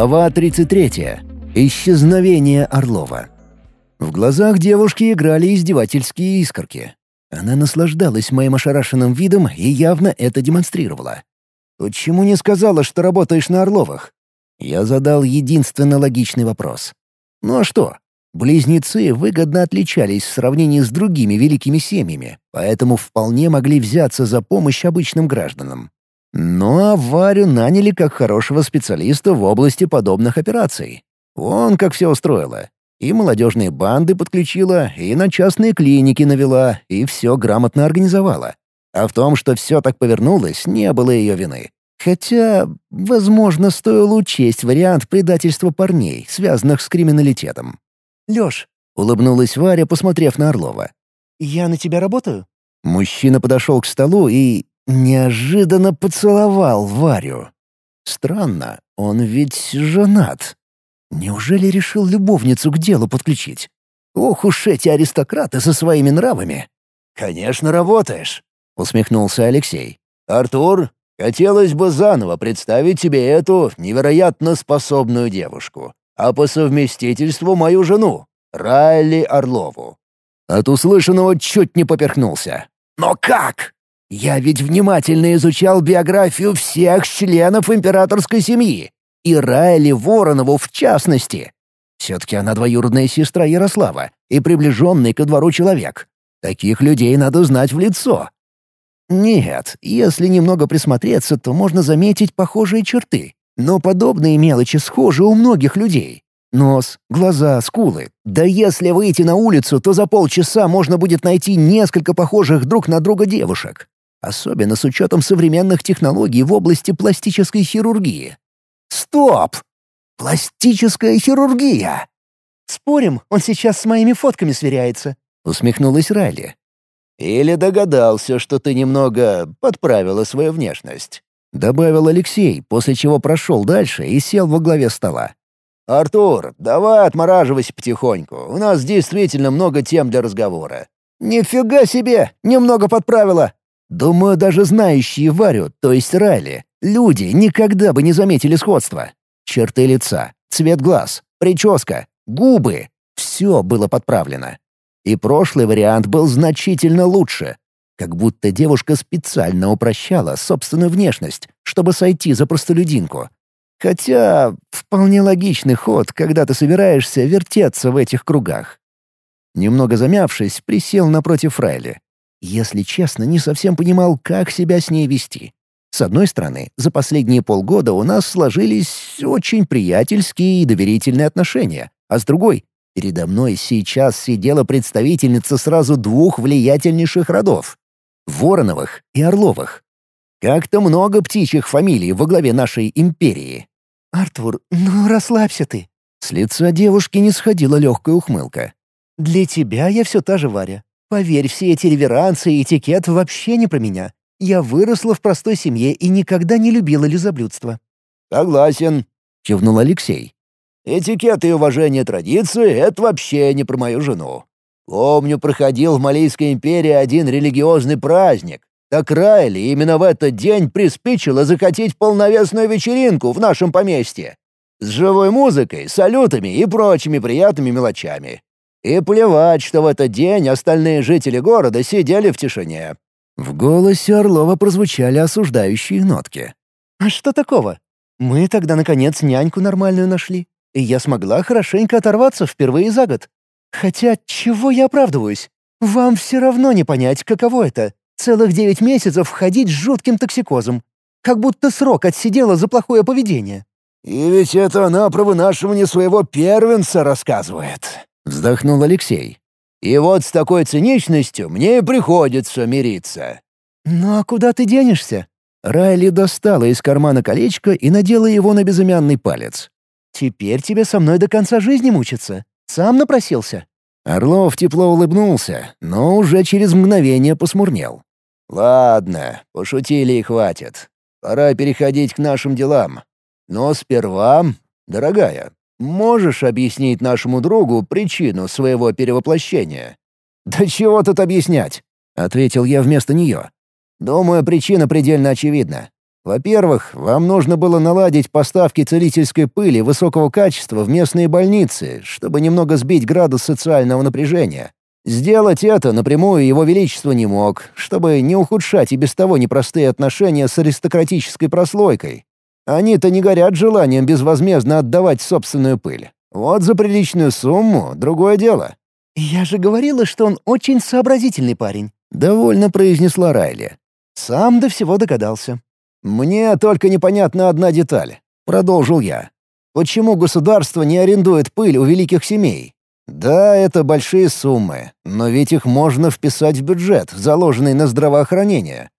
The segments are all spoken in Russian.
Глава 33. Исчезновение Орлова. В глазах девушки играли издевательские искорки. Она наслаждалась моим ошарашенным видом и явно это демонстрировала. «Почему не сказала, что работаешь на Орловых?» Я задал единственно логичный вопрос. «Ну а что? Близнецы выгодно отличались в сравнении с другими великими семьями, поэтому вполне могли взяться за помощь обычным гражданам. Ну а Варю наняли как хорошего специалиста в области подобных операций. Он как все устроила. И молодежные банды подключила, и на частные клиники навела, и все грамотно организовала. А в том, что все так повернулось, не было ее вины. Хотя, возможно, стоило учесть вариант предательства парней, связанных с криминалитетом. «Лёш», — улыбнулась Варя, посмотрев на Орлова. «Я на тебя работаю?» Мужчина подошел к столу и неожиданно поцеловал Варю. Странно, он ведь женат. Неужели решил любовницу к делу подключить? Ох уж эти аристократы со своими нравами. «Конечно, работаешь», — усмехнулся Алексей. «Артур, хотелось бы заново представить тебе эту невероятно способную девушку, а по совместительству мою жену, Райли Орлову». От услышанного чуть не поперхнулся. «Но как? Я ведь внимательно изучал биографию всех членов императорской семьи, и Райли Воронову в частности. Все-таки она двоюродная сестра Ярослава и приближенный ко двору человек. Таких людей надо знать в лицо. Нет, если немного присмотреться, то можно заметить похожие черты. Но подобные мелочи схожи у многих людей. Нос, глаза, скулы. Да если выйти на улицу, то за полчаса можно будет найти несколько похожих друг на друга девушек особенно с учетом современных технологий в области пластической хирургии. Стоп! Пластическая хирургия! Спорим, он сейчас с моими фотками сверяется, усмехнулась Райли. Или догадался, что ты немного подправила свою внешность. Добавил Алексей, после чего прошел дальше и сел во главе стола. «Артур, давай отмораживайся потихоньку. У нас действительно много тем для разговора». «Нифига себе! Немного подправила!» Думаю, даже знающие Варю, то есть Райли, люди никогда бы не заметили сходства. Черты лица, цвет глаз, прическа, губы — все было подправлено. И прошлый вариант был значительно лучше. Как будто девушка специально упрощала собственную внешность, чтобы сойти за простолюдинку. Хотя вполне логичный ход, когда ты собираешься вертеться в этих кругах. Немного замявшись, присел напротив Райли. Если честно, не совсем понимал, как себя с ней вести. С одной стороны, за последние полгода у нас сложились очень приятельские и доверительные отношения, а с другой, передо мной сейчас сидела представительница сразу двух влиятельнейших родов — Вороновых и Орловых. Как-то много птичьих фамилий во главе нашей империи. «Артур, ну расслабься ты». С лица девушки не сходила легкая ухмылка. «Для тебя я все та же Варя. Поверь, все эти реверансы и этикет вообще не про меня. Я выросла в простой семье и никогда не любила лизоблюдство». «Согласен», — кивнул Алексей. «Этикет и уважение традиции — это вообще не про мою жену. Помню, проходил в Малийской империи один религиозный праздник. Так Райли именно в этот день приспичило закатить полновесную вечеринку в нашем поместье. С живой музыкой, салютами и прочими приятными мелочами. И плевать, что в этот день остальные жители города сидели в тишине». В голосе Орлова прозвучали осуждающие нотки. «А что такого? Мы тогда, наконец, няньку нормальную нашли, и я смогла хорошенько оторваться впервые за год. Хотя, чего я оправдываюсь? Вам все равно не понять, каково это — целых девять месяцев ходить с жутким токсикозом. Как будто срок отсидела за плохое поведение». «И ведь это она про вынашивание своего первенца рассказывает», — вздохнул Алексей. «И вот с такой циничностью мне и приходится мириться». «Ну а куда ты денешься?» Райли достала из кармана колечко и надела его на безымянный палец. «Теперь тебе со мной до конца жизни мучиться. Сам напросился». Орлов тепло улыбнулся, но уже через мгновение посмурнел. «Ладно, пошутили и хватит. Пора переходить к нашим делам. Но сперва, дорогая, Можешь объяснить нашему другу причину своего перевоплощения?» «Да чего тут объяснять?» — ответил я вместо нее. «Думаю, причина предельно очевидна. Во-первых, вам нужно было наладить поставки целительской пыли высокого качества в местные больницы, чтобы немного сбить градус социального напряжения. Сделать это напрямую его величество не мог, чтобы не ухудшать и без того непростые отношения с аристократической прослойкой. Они-то не горят желанием безвозмездно отдавать собственную пыль. Вот за приличную сумму — другое дело. «Я же говорила, что он очень сообразительный парень», — довольно произнесла Райли. «Сам до всего догадался». «Мне только непонятна одна деталь», — продолжил я. «Почему государство не арендует пыль у великих семей? Да, это большие суммы, но ведь их можно вписать в бюджет, заложенный на здравоохранение».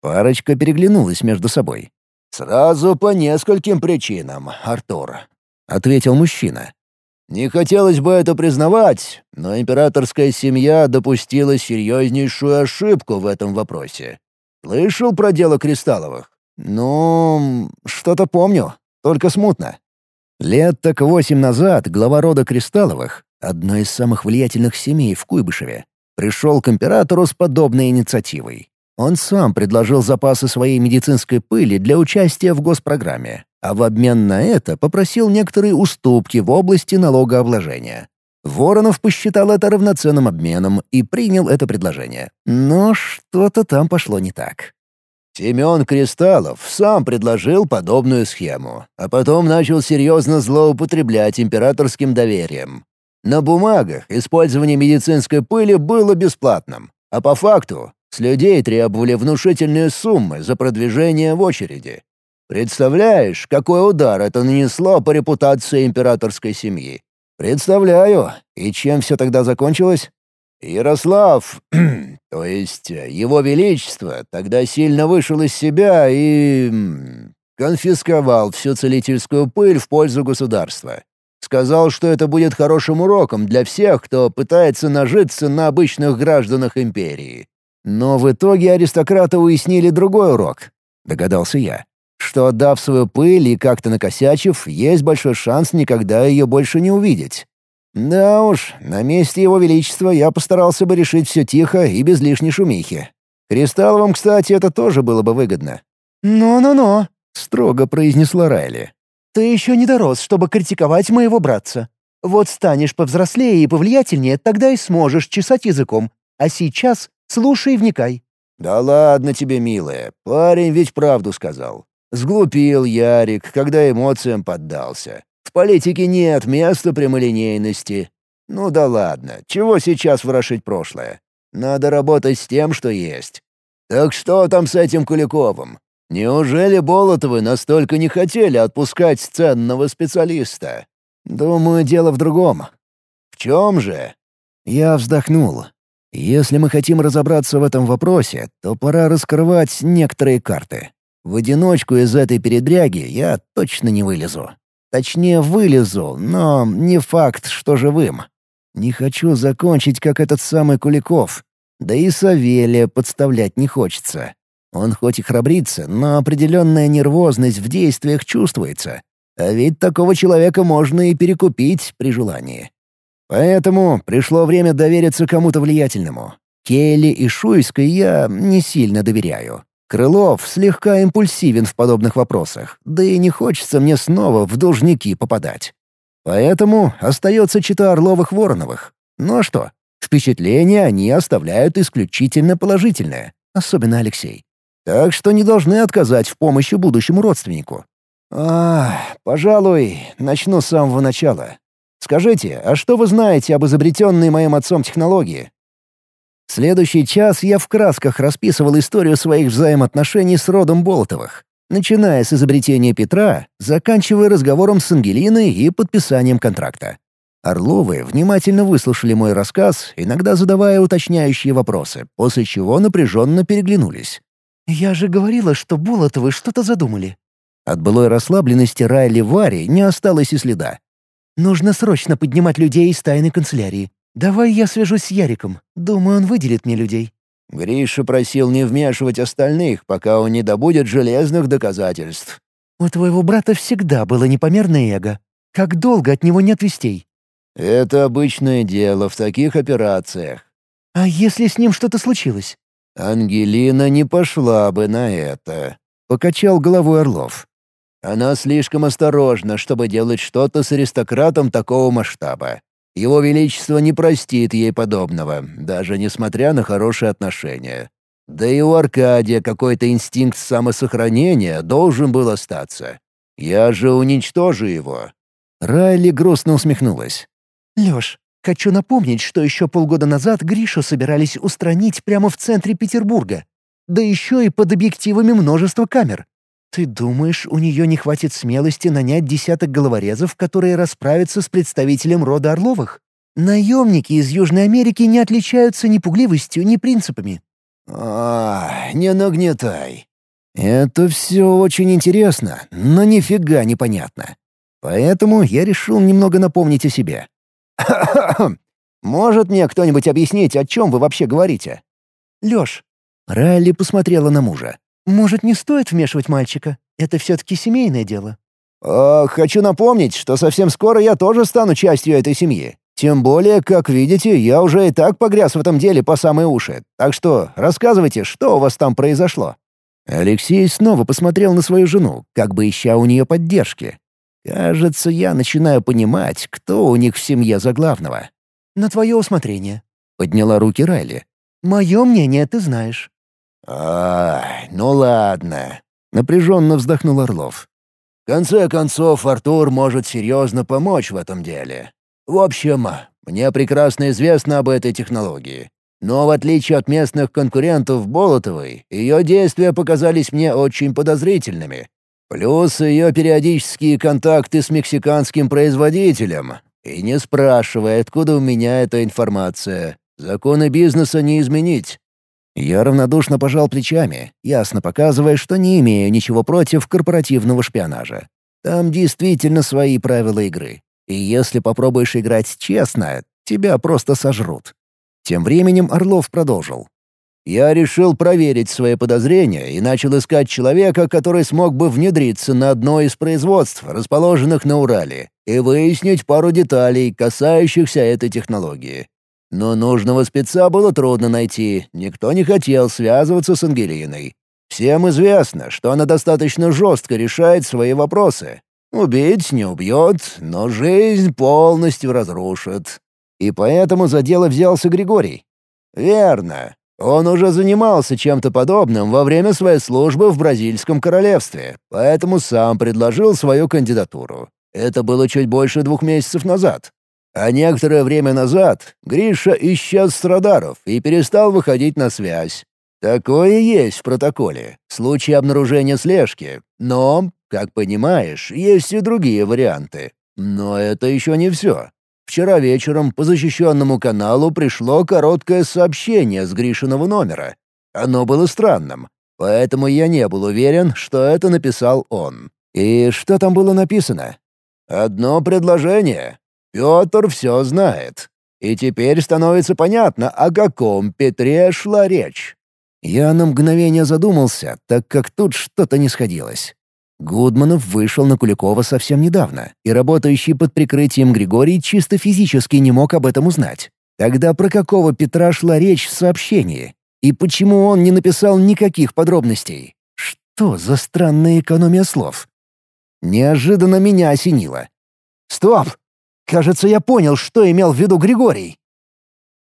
Парочка переглянулась между собой. «Сразу по нескольким причинам, Артур», — ответил мужчина. Не хотелось бы это признавать, но императорская семья допустила серьезнейшую ошибку в этом вопросе. Слышал про дело Кристалловых? Ну, что-то помню, только смутно. Лет так восемь назад глава рода Кристалловых, одной из самых влиятельных семей в Куйбышеве, пришел к императору с подобной инициативой. Он сам предложил запасы своей медицинской пыли для участия в госпрограмме, а в обмен на это попросил некоторые уступки в области налогообложения. Воронов посчитал это равноценным обменом и принял это предложение. Но что-то там пошло не так. Семен Кристаллов сам предложил подобную схему, а потом начал серьезно злоупотреблять императорским доверием. На бумагах использование медицинской пыли было бесплатным, а по факту с людей требовали внушительные суммы за продвижение в очереди. Представляешь, какой удар это нанесло по репутации императорской семьи? Представляю. И чем все тогда закончилось? Ярослав, то есть его величество, тогда сильно вышел из себя и... конфисковал всю целительскую пыль в пользу государства. Сказал, что это будет хорошим уроком для всех, кто пытается нажиться на обычных гражданах империи. Но в итоге аристократы уяснили другой урок, догадался я что, отдав свою пыль и как-то накосячив, есть большой шанс никогда ее больше не увидеть. Да уж, на месте его величества я постарался бы решить все тихо и без лишней шумихи. Кристалловым, кстати, это тоже было бы выгодно. «Но-но-но», — строго произнесла Райли. «Ты еще не дорос, чтобы критиковать моего братца. Вот станешь повзрослее и повлиятельнее, тогда и сможешь чесать языком. А сейчас слушай и вникай». «Да ладно тебе, милая, парень ведь правду сказал. Сглупил Ярик, когда эмоциям поддался. В политике нет места прямолинейности. Ну да ладно, чего сейчас ворошить прошлое? Надо работать с тем, что есть. Так что там с этим Куликовым? Неужели Болотовы настолько не хотели отпускать ценного специалиста? Думаю, дело в другом. В чем же? Я вздохнул. Если мы хотим разобраться в этом вопросе, то пора раскрывать некоторые карты. В одиночку из этой передряги я точно не вылезу. Точнее, вылезу, но не факт, что живым. Не хочу закончить, как этот самый Куликов. Да и Савелия подставлять не хочется. Он хоть и храбрится, но определенная нервозность в действиях чувствуется. А ведь такого человека можно и перекупить при желании. Поэтому пришло время довериться кому-то влиятельному. Келли и Шуйской я не сильно доверяю. Крылов слегка импульсивен в подобных вопросах, да и не хочется мне снова в должники попадать. Поэтому остается чита Орловых-Вороновых. Ну а что? Впечатления они оставляют исключительно положительное, особенно Алексей. Так что не должны отказать в помощи будущему родственнику. А, пожалуй, начну с самого начала. Скажите, а что вы знаете об изобретенной моим отцом технологии? Следующий час я в красках расписывал историю своих взаимоотношений с родом Болотовых, начиная с изобретения Петра, заканчивая разговором с Ангелиной и подписанием контракта. Орловы внимательно выслушали мой рассказ, иногда задавая уточняющие вопросы, после чего напряженно переглянулись. «Я же говорила, что Болотовы что-то задумали». От былой расслабленности Райли Вари не осталось и следа. «Нужно срочно поднимать людей из тайной канцелярии. «Давай я свяжусь с Яриком. Думаю, он выделит мне людей». Гриша просил не вмешивать остальных, пока он не добудет железных доказательств. «У твоего брата всегда было непомерное эго. Как долго от него нет вестей?» «Это обычное дело в таких операциях». «А если с ним что-то случилось?» «Ангелина не пошла бы на это». Покачал головой Орлов. Она слишком осторожна, чтобы делать что-то с аристократом такого масштаба. Его Величество не простит ей подобного, даже несмотря на хорошие отношения. Да и у Аркадия какой-то инстинкт самосохранения должен был остаться. Я же уничтожу его». Райли грустно усмехнулась. «Лёш, хочу напомнить, что еще полгода назад Гришу собирались устранить прямо в центре Петербурга. Да еще и под объективами множества камер. Ты думаешь, у нее не хватит смелости нанять десяток головорезов, которые расправятся с представителем рода Орловых? Наемники из Южной Америки не отличаются ни пугливостью, ни принципами. «А, не нагнетай». «Это все очень интересно, но нифига непонятно. Поэтому я решил немного напомнить о себе». «Может мне кто-нибудь объяснить, о чем вы вообще говорите?» «Лёш». Райли посмотрела на мужа. Может, не стоит вмешивать мальчика? Это все-таки семейное дело». «Э, «Хочу напомнить, что совсем скоро я тоже стану частью этой семьи. Тем более, как видите, я уже и так погряз в этом деле по самые уши. Так что рассказывайте, что у вас там произошло». Алексей снова посмотрел на свою жену, как бы ища у нее поддержки. «Кажется, я начинаю понимать, кто у них в семье за главного». «На твое усмотрение», — подняла руки Райли. «Мое мнение ты знаешь». «Ай, ну ладно», — напряженно вздохнул Орлов. «В конце концов, Артур может серьезно помочь в этом деле. В общем, мне прекрасно известно об этой технологии. Но в отличие от местных конкурентов Болотовой, ее действия показались мне очень подозрительными. Плюс ее периодические контакты с мексиканским производителем. И не спрашивая, откуда у меня эта информация. Законы бизнеса не изменить. Я равнодушно пожал плечами, ясно показывая, что не имею ничего против корпоративного шпионажа. Там действительно свои правила игры. И если попробуешь играть честно, тебя просто сожрут. Тем временем Орлов продолжил. «Я решил проверить свои подозрения и начал искать человека, который смог бы внедриться на одно из производств, расположенных на Урале, и выяснить пару деталей, касающихся этой технологии. Но нужного спеца было трудно найти, никто не хотел связываться с Ангелиной. Всем известно, что она достаточно жестко решает свои вопросы. Убить не убьет, но жизнь полностью разрушит. И поэтому за дело взялся Григорий. Верно. Он уже занимался чем-то подобным во время своей службы в Бразильском королевстве, поэтому сам предложил свою кандидатуру. Это было чуть больше двух месяцев назад. А некоторое время назад Гриша исчез с радаров и перестал выходить на связь. Такое есть в протоколе, в случае обнаружения слежки. Но, как понимаешь, есть и другие варианты. Но это еще не все. Вчера вечером по защищенному каналу пришло короткое сообщение с Гришиного номера. Оно было странным, поэтому я не был уверен, что это написал он. И что там было написано? Одно предложение. Петр все знает. И теперь становится понятно, о каком Петре шла речь. Я на мгновение задумался, так как тут что-то не сходилось. Гудманов вышел на Куликова совсем недавно, и работающий под прикрытием Григорий чисто физически не мог об этом узнать. Тогда про какого Петра шла речь в сообщении? И почему он не написал никаких подробностей? Что за странная экономия слов? Неожиданно меня осенило. «Стоп! Кажется, я понял, что имел в виду Григорий.